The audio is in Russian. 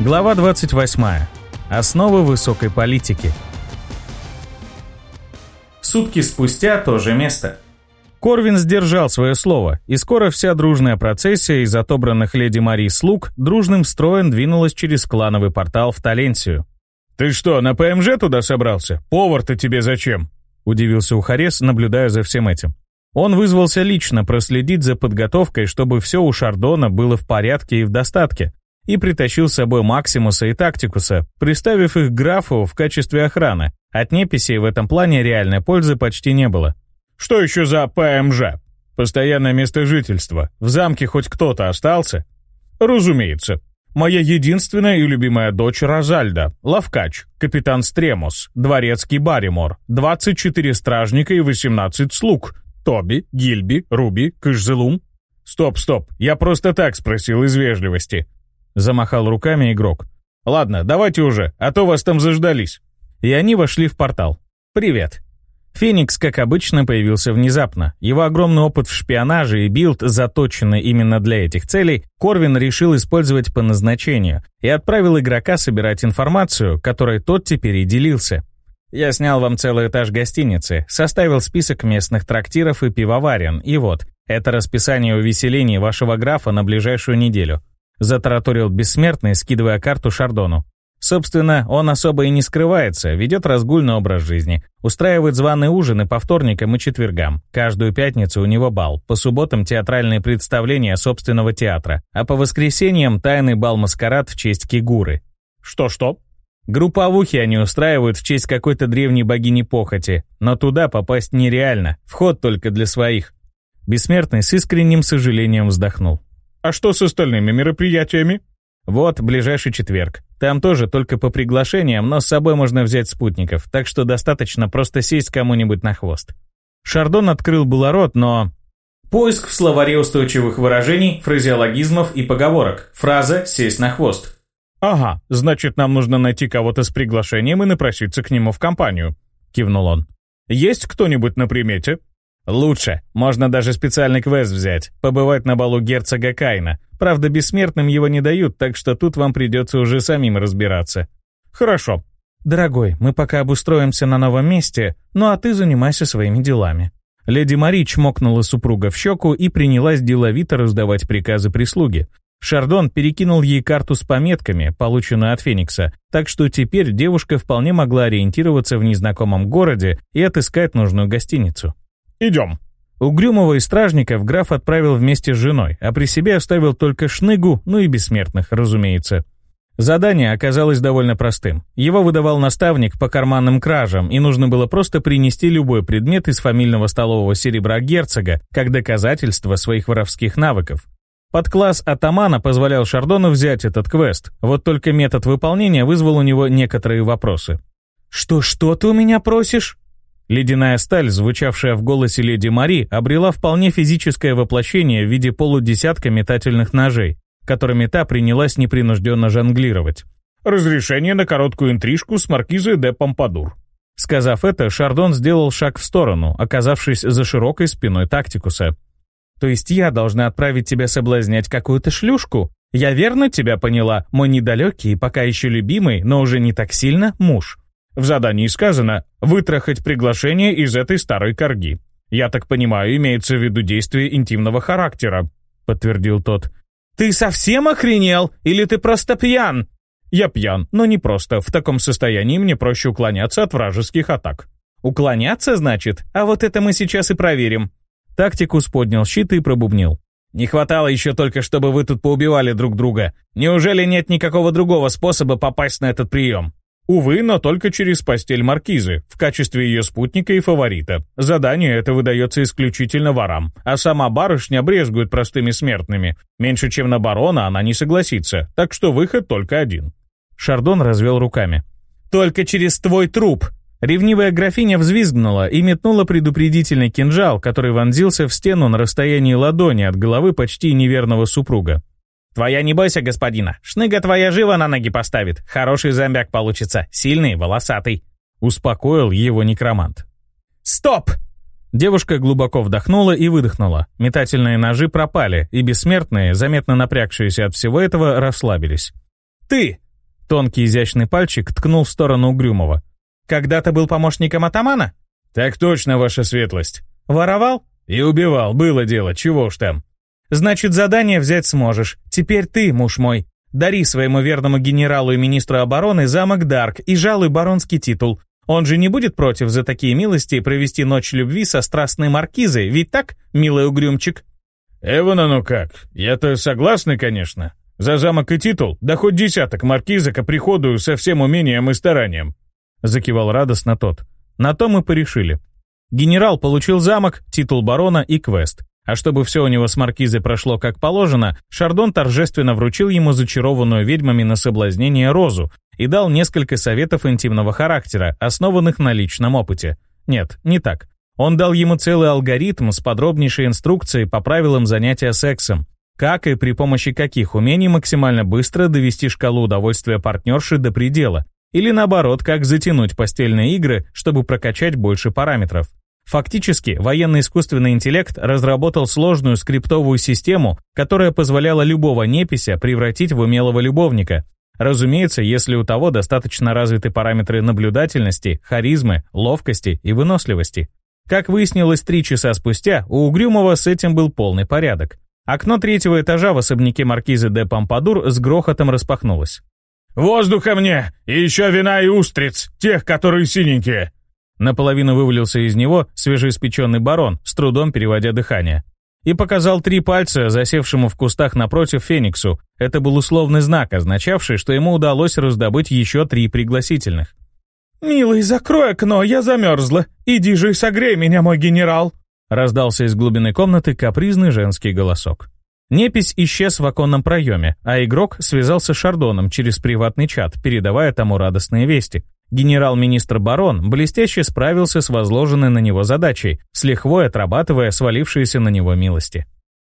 Глава 28. Основы высокой политики. Сутки спустя то же место. Корвин сдержал свое слово, и скоро вся дружная процессия из отобранных леди Мари слуг дружным строем двинулась через клановый портал в Таленсию. «Ты что, на ПМЖ туда собрался? Повар-то тебе зачем?» – удивился Ухарес, наблюдая за всем этим. Он вызвался лично проследить за подготовкой, чтобы все у Шардона было в порядке и в достатке, и притащил с собой Максимуса и Тактикуса, приставив их графу в качестве охраны. От неписей в этом плане реальной пользы почти не было. «Что еще за ПМЖ? Постоянное место жительства. В замке хоть кто-то остался?» «Разумеется. Моя единственная и любимая дочь Розальда, Лавкач, капитан Стремус, дворецкий Барримор, 24 стражника и 18 слуг, Тоби, Гильби, Руби, Кышзелум». «Стоп, стоп, я просто так спросил из вежливости. Замахал руками игрок. «Ладно, давайте уже, а то вас там заждались». И они вошли в портал. «Привет». Феникс, как обычно, появился внезапно. Его огромный опыт в шпионаже и билд, заточенный именно для этих целей, Корвин решил использовать по назначению и отправил игрока собирать информацию, которой тот теперь и делился. «Я снял вам целый этаж гостиницы, составил список местных трактиров и пивоварен, и вот, это расписание увеселений вашего графа на ближайшую неделю. Затараторил бессмертный, скидывая карту Шардону. Собственно, он особо и не скрывается, ведет разгульный образ жизни, устраивает званые ужины по вторникам и четвергам. Каждую пятницу у него бал, по субботам театральные представления собственного театра, а по воскресеньям тайный бал-маскарад в честь Кигуры. Что-что? Групповухи они устраивают в честь какой-то древней богини похоти, но туда попасть нереально, вход только для своих. Бессмертный с искренним сожалением вздохнул. А что с остальными мероприятиями? Вот, ближайший четверг. Там тоже только по приглашениям, но с собой можно взять спутников, так что достаточно просто сесть кому-нибудь на хвост. Шардон открыл было рот, но... Поиск в словаре устойчивых выражений, фразеологизмов и поговорок. Фраза «сесть на хвост». «Ага, значит, нам нужно найти кого-то с приглашением и напроситься к нему в компанию», — кивнул он. «Есть кто-нибудь на примете?» Лучше. Можно даже специальный квест взять. Побывать на балу герцога Кайна. Правда, бессмертным его не дают, так что тут вам придется уже самим разбираться. Хорошо. Дорогой, мы пока обустроимся на новом месте, ну а ты занимайся своими делами. Леди Мари чмокнула супруга в щеку и принялась деловито раздавать приказы прислуги. Шардон перекинул ей карту с пометками, полученную от Феникса, так что теперь девушка вполне могла ориентироваться в незнакомом городе и отыскать нужную гостиницу. «Идем». Угрюмого и стражников граф отправил вместе с женой, а при себе оставил только шныгу, ну и бессмертных, разумеется. Задание оказалось довольно простым. Его выдавал наставник по карманным кражам, и нужно было просто принести любой предмет из фамильного столового серебра герцога, как доказательство своих воровских навыков. Подкласс атамана позволял Шардону взять этот квест, вот только метод выполнения вызвал у него некоторые вопросы. «Что, что ты у меня просишь?» Ледяная сталь, звучавшая в голосе леди Мари, обрела вполне физическое воплощение в виде полудесятка метательных ножей, которыми та принялась непринужденно жонглировать. «Разрешение на короткую интрижку с маркизой де Помпадур». Сказав это, Шардон сделал шаг в сторону, оказавшись за широкой спиной тактикуса. «То есть я должна отправить тебя соблазнять какую-то шлюшку? Я верно тебя поняла, мой недалекий, пока еще любимый, но уже не так сильно, муж». В задании сказано «вытрахать приглашение из этой старой корги». «Я так понимаю, имеется в виду действие интимного характера», — подтвердил тот. «Ты совсем охренел? Или ты просто пьян?» «Я пьян, но не просто. В таком состоянии мне проще уклоняться от вражеских атак». «Уклоняться, значит? А вот это мы сейчас и проверим». Тактикус поднял щит и пробубнил. «Не хватало еще только, чтобы вы тут поубивали друг друга. Неужели нет никакого другого способа попасть на этот прием?» Увы, но только через постель маркизы, в качестве ее спутника и фаворита. Задание это выдается исключительно ворам, а сама барышня брезгует простыми смертными. Меньше чем на барона она не согласится, так что выход только один. Шардон развел руками. «Только через твой труп!» Ревнивая графиня взвизгнула и метнула предупредительный кинжал, который вонзился в стену на расстоянии ладони от головы почти неверного супруга. «Твоя не бойся, господина. Шныга твоя живо на ноги поставит. Хороший зомбяк получится. Сильный, волосатый». Успокоил его некромант. «Стоп!» Девушка глубоко вдохнула и выдохнула. Метательные ножи пропали, и бессмертные, заметно напрягшиеся от всего этого, расслабились. «Ты!» Тонкий изящный пальчик ткнул в сторону Угрюмова. «Когда-то был помощником атамана?» «Так точно, ваша светлость». «Воровал?» «И убивал, было дело, чего уж там». Значит, задание взять сможешь. Теперь ты, муж мой. Дари своему верному генералу и министру обороны замок Дарк и жалуй баронский титул. Он же не будет против за такие милости провести ночь любви со страстной маркизой, ведь так, милый угрюмчик?» «Эван, ну как? Я-то согласна, конечно. За замок и титул, да хоть десяток маркизок оприходую со всем умением и старанием», закивал радостно тот. На то мы порешили. Генерал получил замок, титул барона и квест. А чтобы все у него с маркизой прошло как положено, Шардон торжественно вручил ему зачарованную ведьмами на соблазнение розу и дал несколько советов интимного характера, основанных на личном опыте. Нет, не так. Он дал ему целый алгоритм с подробнейшей инструкцией по правилам занятия сексом, как и при помощи каких умений максимально быстро довести шкалу удовольствия партнерши до предела, или наоборот, как затянуть постельные игры, чтобы прокачать больше параметров. Фактически, военный искусственный интеллект разработал сложную скриптовую систему, которая позволяла любого непися превратить в умелого любовника. Разумеется, если у того достаточно развиты параметры наблюдательности, харизмы, ловкости и выносливости. Как выяснилось три часа спустя, у Угрюмова с этим был полный порядок. Окно третьего этажа в особняке маркизы де Помпадур с грохотом распахнулось. «Воздуха мне! И еще вина и устриц, тех, которые синенькие!» Наполовину вывалился из него свежеиспеченный барон, с трудом переводя дыхание. И показал три пальца засевшему в кустах напротив Фениксу. Это был условный знак, означавший, что ему удалось раздобыть еще три пригласительных. «Милый, закрой окно, я замерзла. Иди же и согрей меня, мой генерал!» Раздался из глубины комнаты капризный женский голосок. Непись исчез в оконном проеме, а игрок связался с Шардоном через приватный чат, передавая тому радостные вести. Генерал-министр Барон блестяще справился с возложенной на него задачей, с лихвой отрабатывая свалившиеся на него милости.